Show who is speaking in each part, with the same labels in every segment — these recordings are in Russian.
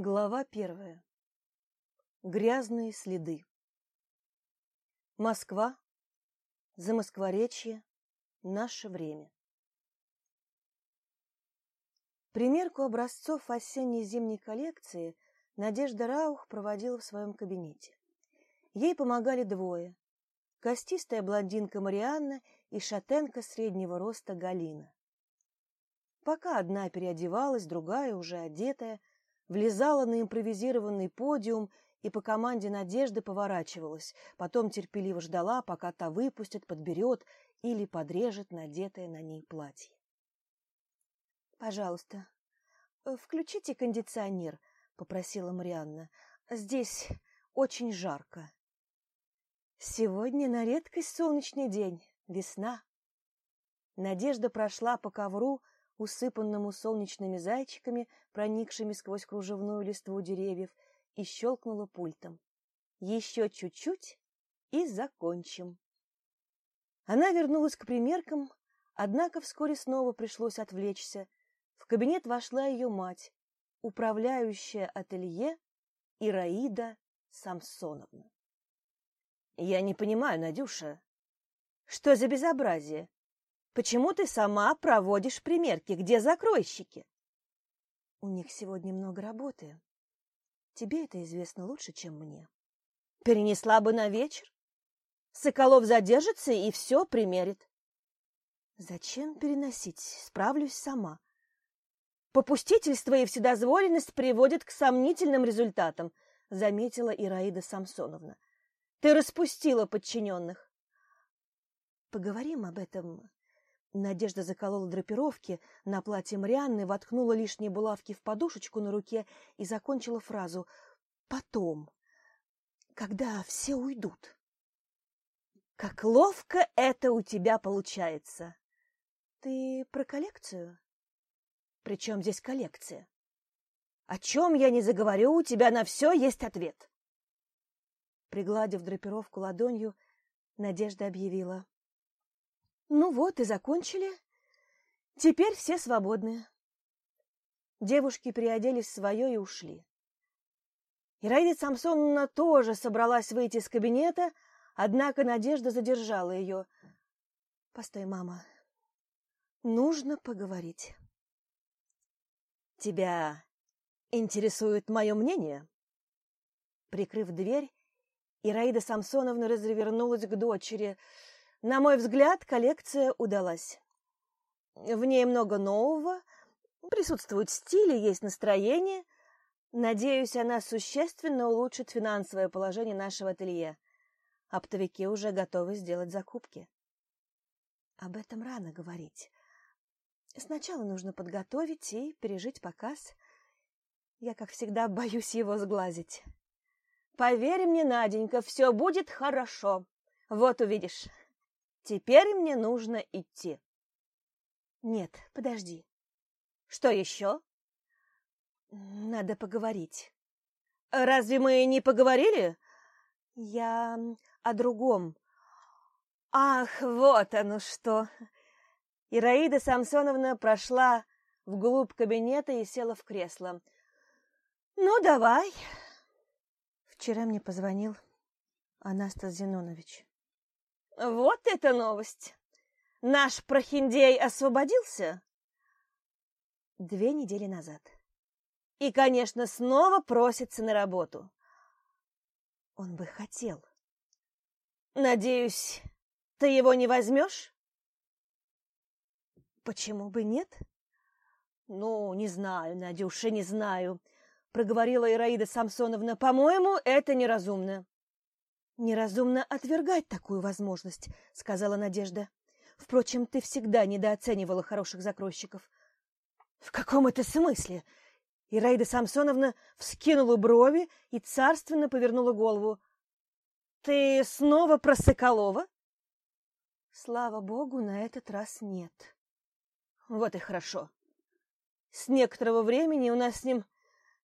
Speaker 1: Глава первая. Грязные следы. Москва. Замоскворечье. Наше время. Примерку образцов осенне-зимней коллекции Надежда Раух проводила в своем кабинете. Ей помогали двое. Костистая блондинка Марианна и шатенка среднего роста Галина. Пока одна переодевалась, другая, уже одетая, влезала на импровизированный подиум и по команде Надежды поворачивалась, потом терпеливо ждала, пока та выпустит, подберет или подрежет надетое на ней платье. «Пожалуйста, э, включите кондиционер», — попросила Марианна. «Здесь очень жарко». «Сегодня на редкость солнечный день, весна». Надежда прошла по ковру, усыпанному солнечными зайчиками, проникшими сквозь кружевную листву деревьев, и щелкнула пультом. Еще чуть-чуть и закончим. Она вернулась к примеркам, однако вскоре снова пришлось отвлечься. В кабинет вошла ее мать, управляющая ателье Ираида Самсоновна. «Я не понимаю, Надюша, что за безобразие? Почему ты сама проводишь примерки? Где закройщики? У них сегодня много работы. Тебе это известно лучше, чем мне. Перенесла бы на вечер. Соколов задержится и все примерит. Зачем переносить? Справлюсь сама. Попустительство и вседозволенность приводят к сомнительным результатам, заметила Ираида Самсоновна. Ты распустила подчиненных. Поговорим об этом Надежда заколола драпировки на платье Марианны, воткнула лишние булавки в подушечку на руке и закончила фразу «потом, когда все уйдут». «Как ловко это у тебя получается!» «Ты про коллекцию?» «При чем здесь коллекция?» «О чем я не заговорю, у тебя на все есть ответ!» Пригладив драпировку ладонью, Надежда объявила – ну вот и закончили. Теперь все свободны. Девушки приоделись в свое и ушли. Ираида Самсоновна тоже собралась выйти из кабинета, однако Надежда задержала ее. — Постой, мама, нужно поговорить. — Тебя интересует мое мнение? Прикрыв дверь, Ираида Самсоновна развернулась к дочери — на мой взгляд, коллекция удалась. В ней много нового, присутствует стиль и есть настроение. Надеюсь, она существенно улучшит финансовое положение нашего ателье. Оптовики уже готовы сделать закупки. Об этом рано говорить. Сначала нужно подготовить и пережить показ. Я, как всегда, боюсь его сглазить. Поверь мне, Наденька, все будет хорошо. Вот увидишь. Теперь мне нужно идти. Нет, подожди. Что еще? Надо поговорить. Разве мы не поговорили? Я о другом. Ах, вот оно что! Ираида Самсоновна прошла вглубь кабинета и села в кресло. Ну, давай. Вчера мне позвонил Анастас Зинонович. Вот это новость! Наш прохиндей освободился? Две недели назад. И, конечно, снова просится на работу. Он бы хотел. Надеюсь, ты его не возьмешь? Почему бы нет? Ну, не знаю, Надюша, не знаю, проговорила Ираида Самсоновна. По-моему, это неразумно. «Неразумно отвергать такую возможность», — сказала Надежда. «Впрочем, ты всегда недооценивала хороших закройщиков». «В каком это смысле?» Ираида Самсоновна вскинула брови и царственно повернула голову. «Ты снова про Соколова?» «Слава богу, на этот раз нет». «Вот и хорошо. С некоторого времени у нас с ним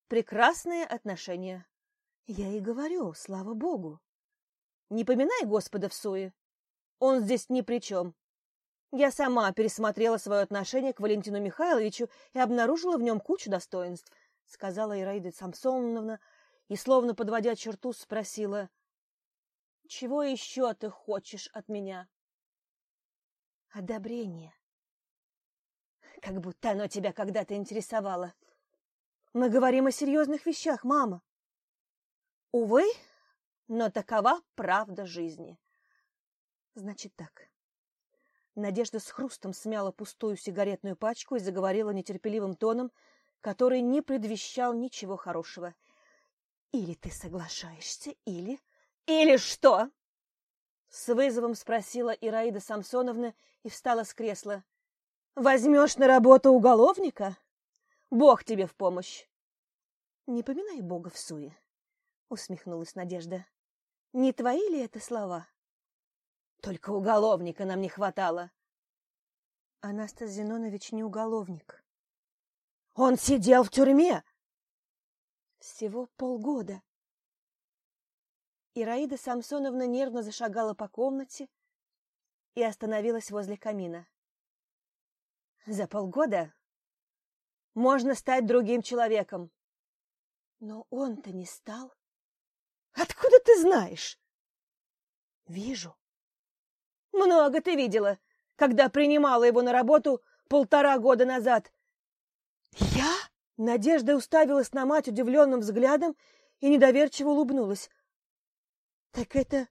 Speaker 1: прекрасные отношения». «Я и говорю, слава богу». Не поминай Господа в суе. Он здесь ни при чем. Я сама пересмотрела свое отношение к Валентину Михайловичу и обнаружила в нем кучу достоинств. — сказала Ираида Самсоновна и, словно подводя черту, спросила, «Чего еще ты хочешь от меня?» «Одобрение». «Как будто оно тебя когда-то интересовало. Мы говорим о серьезных вещах, мама». «Увы, но такова правда жизни». «Значит так». Надежда с хрустом смяла пустую сигаретную пачку и заговорила нетерпеливым тоном, который не предвещал ничего хорошего. «Или ты соглашаешься, или...» «Или что?» С вызовом спросила Ираида Самсоновна и встала с кресла. «Возьмешь на работу уголовника? Бог тебе в помощь!» «Не поминай Бога в суе», — усмехнулась Надежда. «Не твои ли это слова?» «Только уголовника нам не хватало». Анастас Зинонович не уголовник. Он сидел в тюрьме. Всего полгода. Ираида Самсоновна нервно зашагала по комнате и остановилась возле камина. За полгода можно стать другим человеком. Но он-то не стал. Откуда ты знаешь? Вижу. Много ты видела, когда принимала его на работу полтора года назад. «Я?» Надежда уставилась на мать удивленным взглядом и недоверчиво улыбнулась. «Так это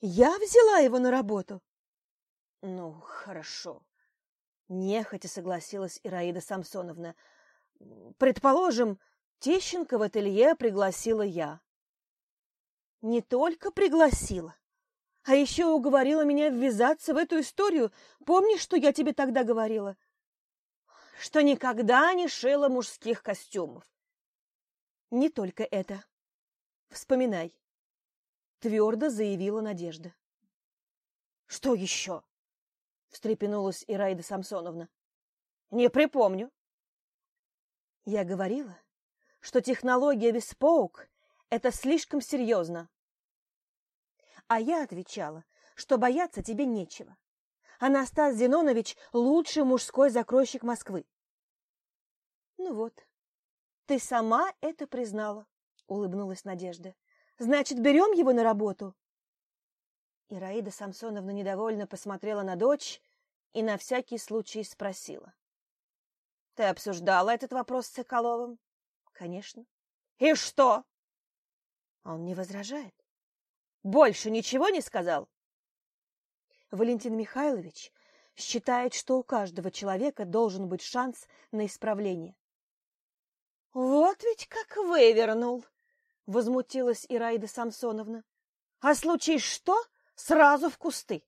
Speaker 1: я взяла его на работу?» «Ну, хорошо», — нехотя согласилась Ираида Самсоновна. «Предположим, Тещенко в ателье пригласила я». «Не только пригласила, а еще уговорила меня ввязаться в эту историю. Помнишь, что я тебе тогда говорила?» что никогда не шила мужских костюмов. Не только это. Вспоминай. Твердо заявила Надежда. Что еще? Встрепенулась Ираида Самсоновна. Не припомню. Я говорила, что технология Беспоук – это слишком серьезно. А я отвечала, что бояться тебе нечего. Анастас Зинонович – лучший мужской закройщик Москвы. Ну вот, ты сама это признала, улыбнулась Надежда. Значит, берем его на работу? Ираида Самсоновна недовольно посмотрела на дочь и на всякий случай спросила. Ты обсуждала этот вопрос с Соколовым? Конечно. И что? Он не возражает. Больше ничего не сказал? Валентин Михайлович считает, что у каждого человека должен быть шанс на исправление. «Вот ведь как вывернул!» — возмутилась Ираида Самсоновна. «А случись что, сразу в кусты!»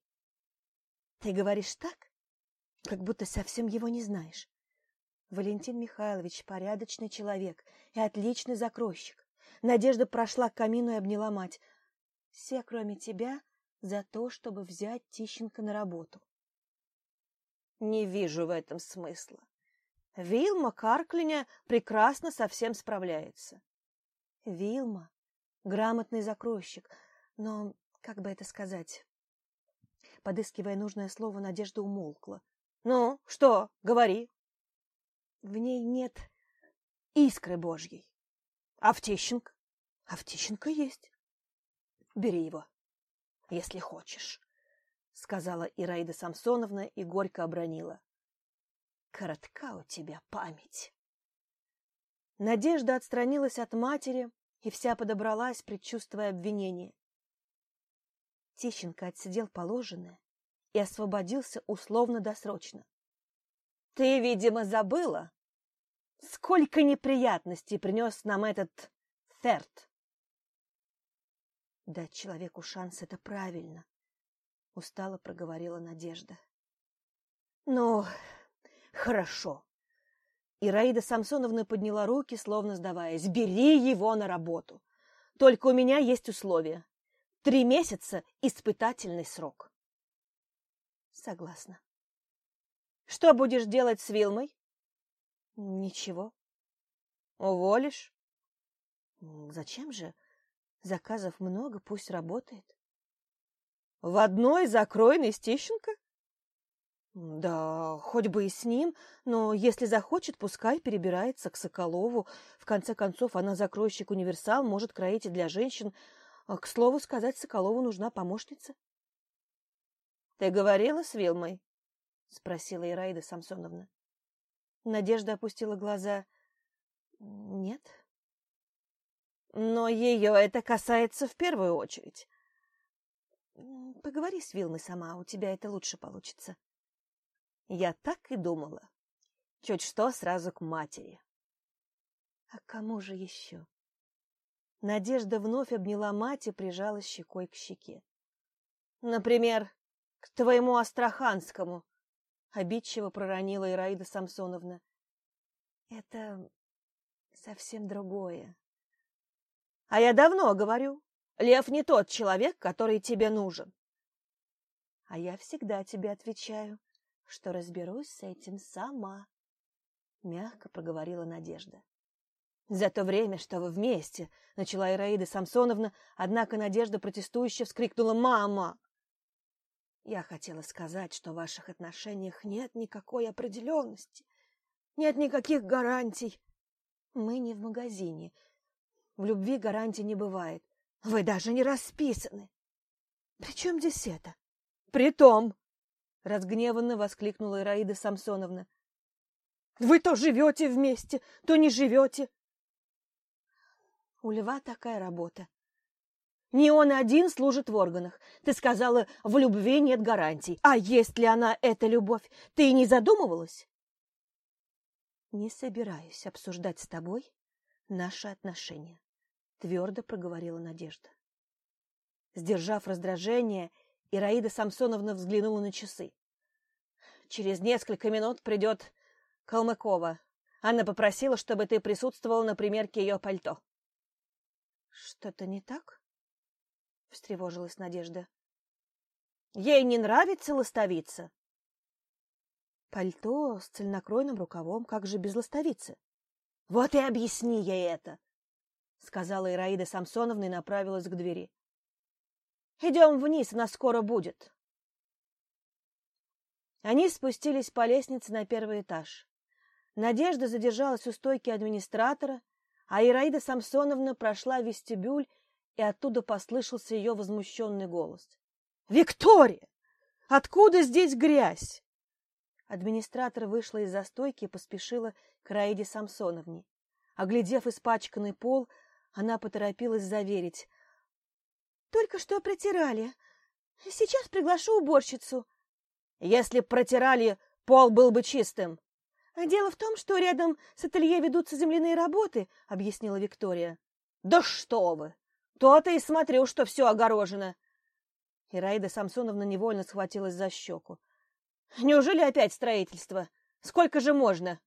Speaker 1: «Ты говоришь так, как будто совсем его не знаешь. Валентин Михайлович порядочный человек и отличный закройщик. Надежда прошла к камину и обняла мать. Все, кроме тебя, за то, чтобы взять Тищенко на работу. Не вижу в этом смысла. Вилма Карклиня прекрасно со всем справляется. Вилма — грамотный закройщик, но, как бы это сказать... Подыскивая нужное слово, Надежда умолкла. «Ну, что? Говори!» В ней нет искры Божьей. А в Тищенко? А в Тищенко есть. Бери его, если хочешь, — сказала Ираида Самсоновна и горько обронила. Коротка у тебя память. Надежда отстранилась от матери и вся подобралась, предчувствуя обвинение. Тищенко отсидел положенное и освободился условно-досрочно. Ты, видимо, забыла, сколько неприятностей принес нам этот Ферт. Дать человеку шанс — это правильно, — устало проговорила Надежда. Ну, Хорошо. Ираида Самсоновна подняла руки, словно сдаваясь. Бери его на работу. Только у меня есть условия. Три месяца – испытательный срок. Согласна. Что будешь делать с Вилмой? Ничего. Уволишь? Зачем же? Заказов много, пусть работает. В одной закрой Нестищенко? Да, хоть бы и с ним, но если захочет, пускай перебирается к Соколову. В конце концов, она закройщик-универсал, может кроить и для женщин. А, к слову сказать, Соколову нужна помощница. — Ты говорила с Вилмой? — спросила Ираида Самсоновна. Надежда опустила глаза. — Нет. — Но ее это касается в первую очередь. — Поговори с Вилмой сама, у тебя это лучше получится. — я так и думала. Чуть что сразу к матери. А кому же еще? Надежда вновь обняла мать и прижала щекой к щеке. Например, к твоему Астраханскому, обидчиво проронила Ираида Самсоновна. Это совсем другое. А я давно говорю, Лев не тот человек, который тебе нужен. А я всегда тебе отвечаю, что разберусь с этим сама, — мягко проговорила Надежда. За то время, что вы вместе, — начала Ираида Самсоновна, однако Надежда протестующе вскрикнула «Мама!». Я хотела сказать, что в ваших отношениях нет никакой определенности, нет никаких гарантий. Мы не в магазине. В любви гарантий не бывает. Вы даже не расписаны. При чем здесь это? Притом, Разгневанно воскликнула Ираида Самсоновна. Вы то живете вместе, то не живете. У Льва такая работа. Не он один служит в органах. Ты сказала, в любви нет гарантий. А есть ли она, эта любовь, ты и не задумывалась? Не собираюсь обсуждать с тобой наши отношения, твердо проговорила Надежда. Сдержав раздражение, Ираида Самсоновна взглянула на часы. «Через несколько минут придет Калмыкова. Анна попросила, чтобы ты присутствовал на примерке ее пальто». «Что-то не так?» — встревожилась Надежда. «Ей не нравится ластовица?» «Пальто с цельнокройным рукавом, как же без ластовицы?» «Вот и объясни ей это!» — сказала Ираида Самсоновна и направилась к двери. Идем вниз, она скоро будет. Они спустились по лестнице на первый этаж. Надежда задержалась у стойки администратора, а Ираида Самсоновна прошла в вестибюль, и оттуда послышался ее возмущенный голос. «Виктория! Откуда здесь грязь?» Администратор вышла из застойки и поспешила к Раиде Самсоновне. Оглядев испачканный пол, она поторопилась заверить. Только что протирали. Сейчас приглашу уборщицу. Если протирали, пол был бы чистым. Дело в том, что рядом с ателье ведутся земляные работы, объяснила Виктория. Да что вы! То-то и смотрю, что все огорожено. Ираида Самсоновна невольно схватилась за щеку. Неужели опять строительство? Сколько же можно?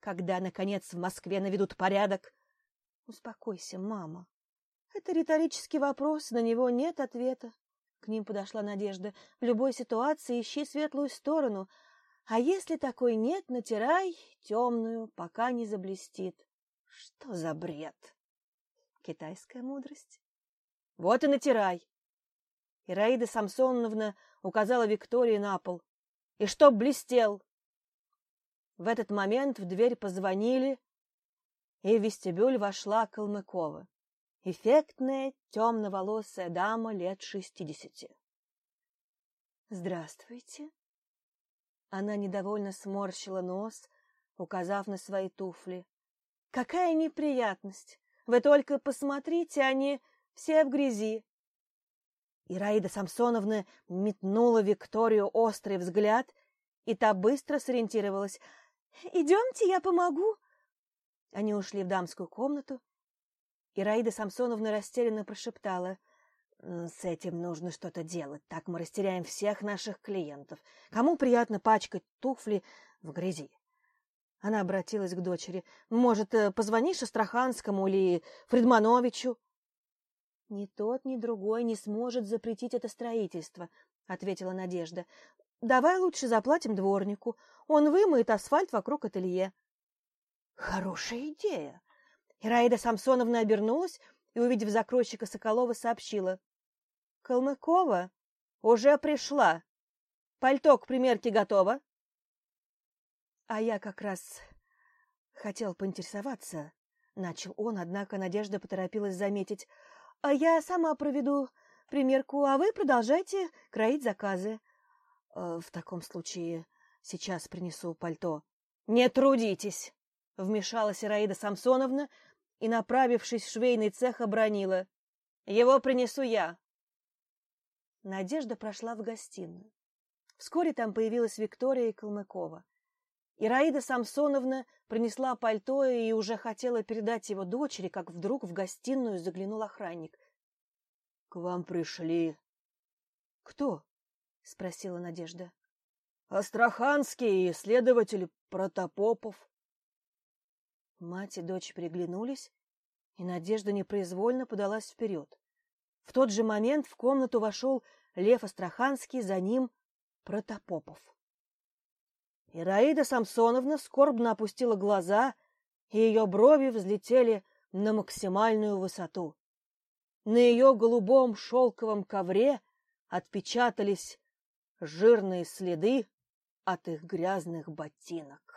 Speaker 1: Когда, наконец, в Москве наведут порядок? Успокойся, мама. Это риторический вопрос, на него нет ответа. К ним подошла Надежда. В любой ситуации ищи светлую сторону. А если такой нет, натирай темную, пока не заблестит. Что за бред? Китайская мудрость. Вот и натирай. Ираида Самсоновна указала Виктории на пол. И чтоб блестел. В этот момент в дверь позвонили, и в вестибюль вошла Калмыкова эффектная темноволосая дама лет шестидесяти. «Здравствуйте!» Она недовольно сморщила нос, указав на свои туфли. «Какая неприятность! Вы только посмотрите, они все в грязи!» Ираида Самсоновна метнула Викторию острый взгляд, и та быстро сориентировалась. «Идемте, я помогу!» Они ушли в дамскую комнату, Ираида Самсоновна растерянно прошептала. «С этим нужно что-то делать, так мы растеряем всех наших клиентов. Кому приятно пачкать туфли в грязи?» Она обратилась к дочери. «Может, э, позвонишь Астраханскому или Фредмановичу?» «Ни тот, ни другой не сможет запретить это строительство», — ответила Надежда. «Давай лучше заплатим дворнику. Он вымоет асфальт вокруг ателье». «Хорошая идея», Ираида Самсоновна обернулась и, увидев закройщика Соколова, сообщила. «Калмыкова уже пришла». Пальто к примерке готово?» «А я как раз хотел поинтересоваться», — начал он, однако Надежда поторопилась заметить. «А я сама проведу примерку, а вы продолжайте кроить заказы. Э, в таком случае сейчас принесу пальто». «Не трудитесь!» — вмешалась Ираида Самсоновна и, направившись в швейный цех, обронила. «Его принесу я». Надежда прошла в гостиную. Вскоре там появилась Виктория Калмыкова. Ираида Самсоновна принесла пальто и уже хотела передать его дочери, как вдруг в гостиную заглянул охранник. — К вам пришли. — Кто? — спросила Надежда. — Астраханский следователь Протопопов. Мать и дочь приглянулись, и Надежда непроизвольно подалась вперед. В тот же момент в комнату вошел Лев Астраханский, за ним Протопопов. Ираида Самсоновна скорбно опустила глаза, и ее брови взлетели на максимальную высоту. На ее голубом шелковом ковре отпечатались жирные следы от их грязных ботинок.